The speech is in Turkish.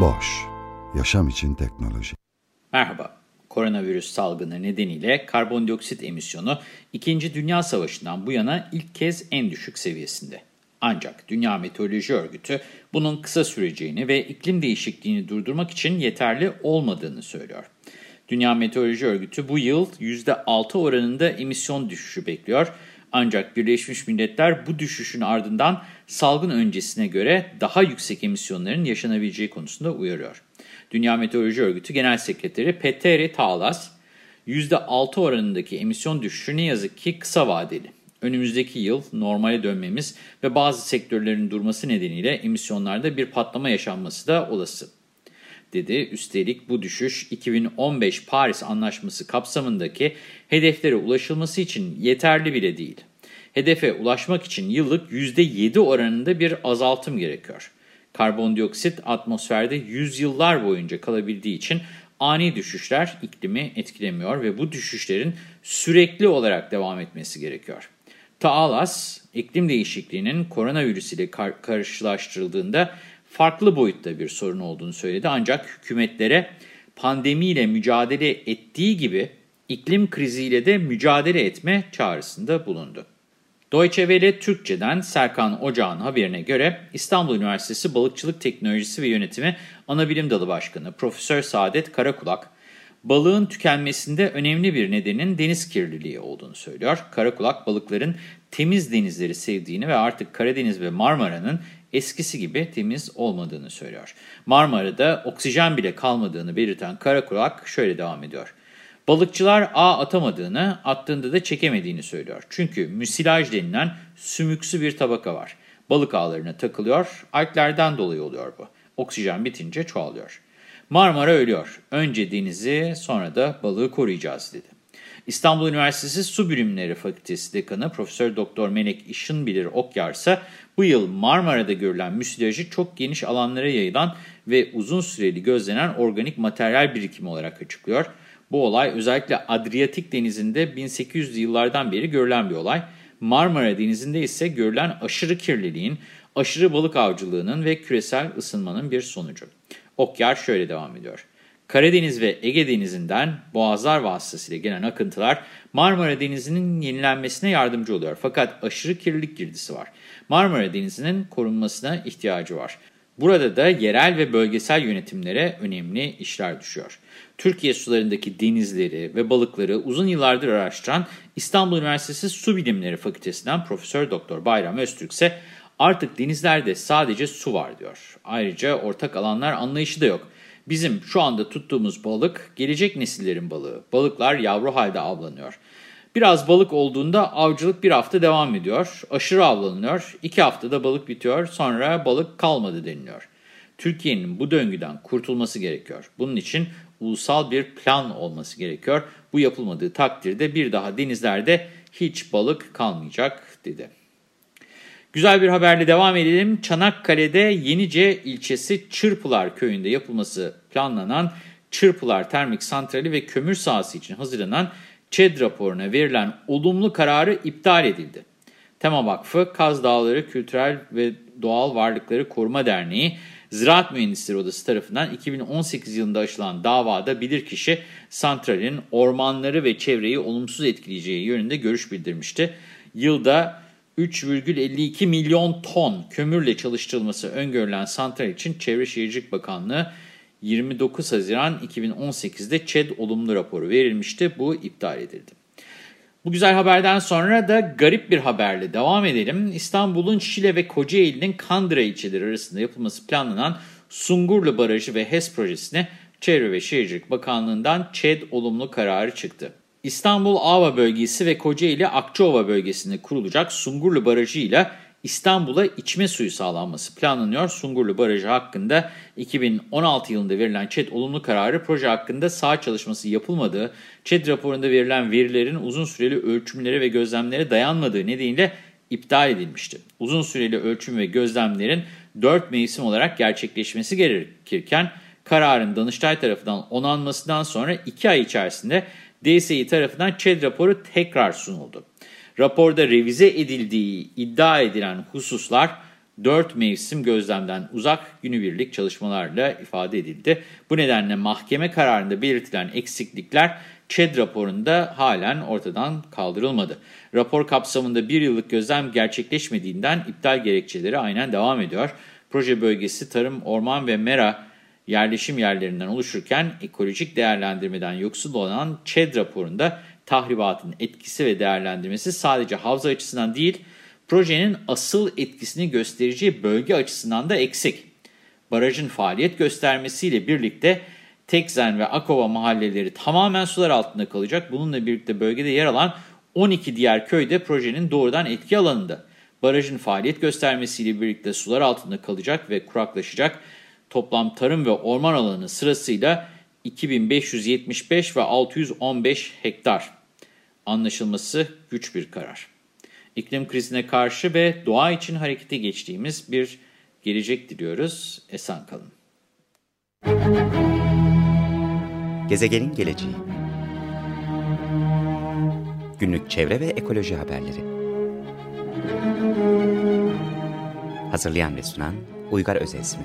Boş, yaşam için teknoloji. Merhaba, koronavirüs salgını nedeniyle karbondioksit emisyonu 2. Dünya Savaşı'ndan bu yana ilk kez en düşük seviyesinde. Ancak Dünya Meteoroloji Örgütü bunun kısa süreceğini ve iklim değişikliğini durdurmak için yeterli olmadığını söylüyor. Dünya Meteoroloji Örgütü bu yıl %6 oranında emisyon düşüşü bekliyor. Ancak Birleşmiş Milletler bu düşüşün ardından salgın öncesine göre daha yüksek emisyonların yaşanabileceği konusunda uyarıyor. Dünya Meteoroloji Örgütü Genel Sekreteri Petteri Taalas, %6 oranındaki emisyon düşüşü ne yazık ki kısa vadeli. Önümüzdeki yıl normale dönmemiz ve bazı sektörlerin durması nedeniyle emisyonlarda bir patlama yaşanması da olası, dedi. Üstelik bu düşüş 2015 Paris Anlaşması kapsamındaki hedeflere ulaşılması için yeterli bile değil. Hedefe ulaşmak için yıllık %7 oranında bir azaltım gerekiyor. Karbondioksit atmosferde yüzyıllar boyunca kalabildiği için ani düşüşler iklimi etkilemiyor ve bu düşüşlerin sürekli olarak devam etmesi gerekiyor. Taalas, iklim değişikliğinin koronavirüs ile kar karşılaştırıldığında farklı boyutta bir sorun olduğunu söyledi. Ancak hükümetlere pandemiyle mücadele ettiği gibi iklim kriziyle de mücadele etme çağrısında bulundu. Deutsche Welle Türkçe'den Serkan Ocağ'ın haberine göre İstanbul Üniversitesi Balıkçılık Teknolojisi ve Yönetimi Anabilim Dalı Başkanı Profesör Saadet Karakulak, balığın tükenmesinde önemli bir nedenin deniz kirliliği olduğunu söylüyor. Karakulak balıkların temiz denizleri sevdiğini ve artık Karadeniz ve Marmara'nın eskisi gibi temiz olmadığını söylüyor. Marmara'da oksijen bile kalmadığını belirten Karakulak şöyle devam ediyor. Balıkçılar ağ atamadığını, attığında da çekemediğini söylüyor. Çünkü müsilaj denilen sümüksü bir tabaka var. Balık ağlarına takılıyor, alglerden dolayı oluyor bu. Oksijen bitince çoğalıyor. Marmara ölüyor. Önce denizi sonra da balığı koruyacağız dedi. İstanbul Üniversitesi Su Bilimleri Fakültesi Dekanı Profesör Doktor Melek İşinbilir Okyar ise bu yıl Marmara'da görülen müsilajı çok geniş alanlara yayılan ve uzun süreli gözlenen organik materyal birikimi olarak açıklıyor. Bu olay özellikle Adriyatik Denizi'nde 1800'lü yıllardan beri görülen bir olay. Marmara Denizi'nde ise görülen aşırı kirliliğin, aşırı balık avcılığının ve küresel ısınmanın bir sonucu. Okyar şöyle devam ediyor. Karadeniz ve Ege Denizi'nden boğazlar vasıtasıyla gelen akıntılar Marmara Denizi'nin yenilenmesine yardımcı oluyor. Fakat aşırı kirlilik girdisi var. Marmara Denizi'nin korunmasına ihtiyacı var. Burada da yerel ve bölgesel yönetimlere önemli işler düşüyor. Türkiye sularındaki denizleri ve balıkları uzun yıllardır araştıran İstanbul Üniversitesi Su Bilimleri Fakültesinden Profesör Doktor Bayram Öztürk ise artık denizlerde sadece su var diyor. Ayrıca ortak alanlar anlayışı da yok. Bizim şu anda tuttuğumuz balık gelecek nesillerin balığı. Balıklar yavru halde avlanıyor. Biraz balık olduğunda avcılık bir hafta devam ediyor. Aşırı avlanıyor. iki haftada balık bitiyor. Sonra balık kalmadı deniliyor. Türkiye'nin bu döngüden kurtulması gerekiyor. Bunun için ulusal bir plan olması gerekiyor. Bu yapılmadığı takdirde bir daha denizlerde hiç balık kalmayacak dedi. Güzel bir haberle devam edelim. Çanakkale'de Yenice ilçesi Çırpılar köyünde yapılması planlanan Çırpılar Termik Santrali ve kömür sahası için hazırlanan ÇED raporuna verilen olumlu kararı iptal edildi. Tema Vakfı, Kaz Dağları Kültürel ve Doğal Varlıkları Koruma Derneği, Ziraat Mühendisleri Odası tarafından 2018 yılında açılan davada bilirkişi santralin ormanları ve çevreyi olumsuz etkileyeceği yönünde görüş bildirmişti. Yılda 3,52 milyon ton kömürle çalıştırılması öngörülen santral için Çevre Şehircilik Bakanlığı 29 Haziran 2018'de ÇED olumlu raporu verilmişti. Bu iptal edildi. Bu güzel haberden sonra da garip bir haberle devam edelim. İstanbul'un Şile ve Kocaeli'nin Kandıra ilçeleri arasında yapılması planlanan Sungurlu Barajı ve HES projesine Çevre ve Şehircilik Bakanlığı'ndan ÇED olumlu kararı çıktı. İstanbul Ava bölgesi ve Kocaeli Akçaova bölgesinde kurulacak Sungurlu Barajı ile İstanbul'a içme suyu sağlanması planlanıyor. Sungurlu Barajı hakkında 2016 yılında verilen ÇED olumlu kararı proje hakkında saha çalışması yapılmadığı, ÇED raporunda verilen verilerin uzun süreli ölçümlere ve gözlemlere dayanmadığı nedeniyle iptal edilmişti. Uzun süreli ölçüm ve gözlemlerin 4 mevsim olarak gerçekleşmesi gerekirken kararın Danıştay tarafından onanmasından sonra 2 ay içerisinde DSİ tarafından ÇED raporu tekrar sunuldu. Raporda revize edildiği iddia edilen hususlar 4 mevsim gözlemden uzak günübirlik çalışmalarla ifade edildi. Bu nedenle mahkeme kararında belirtilen eksiklikler ÇED raporunda halen ortadan kaldırılmadı. Rapor kapsamında bir yıllık gözlem gerçekleşmediğinden iptal gerekçeleri aynen devam ediyor. Proje bölgesi tarım, orman ve mera yerleşim yerlerinden oluşurken ekolojik değerlendirmeden yoksul olan ÇED raporunda tahribatın etkisi ve değerlendirmesi sadece havza açısından değil, projenin asıl etkisini göstereceği bölge açısından da eksik. Barajın faaliyet göstermesiyle birlikte Tekzen ve Akova mahalleleri tamamen sular altında kalacak. Bununla birlikte bölgede yer alan 12 diğer köy de projenin doğrudan etki alanında. Barajın faaliyet göstermesiyle birlikte sular altında kalacak ve kuraklaşacak. Toplam tarım ve orman alanı sırasıyla 2575 ve 615 hektar. Anlaşılması güç bir karar. İklim krizine karşı ve doğa için harekete geçtiğimiz bir gelecek diliyoruz. Esen kalın. Gezegenin geleceği Günlük çevre ve ekoloji haberleri Hazırlayan ve sunan Uygar Özesmi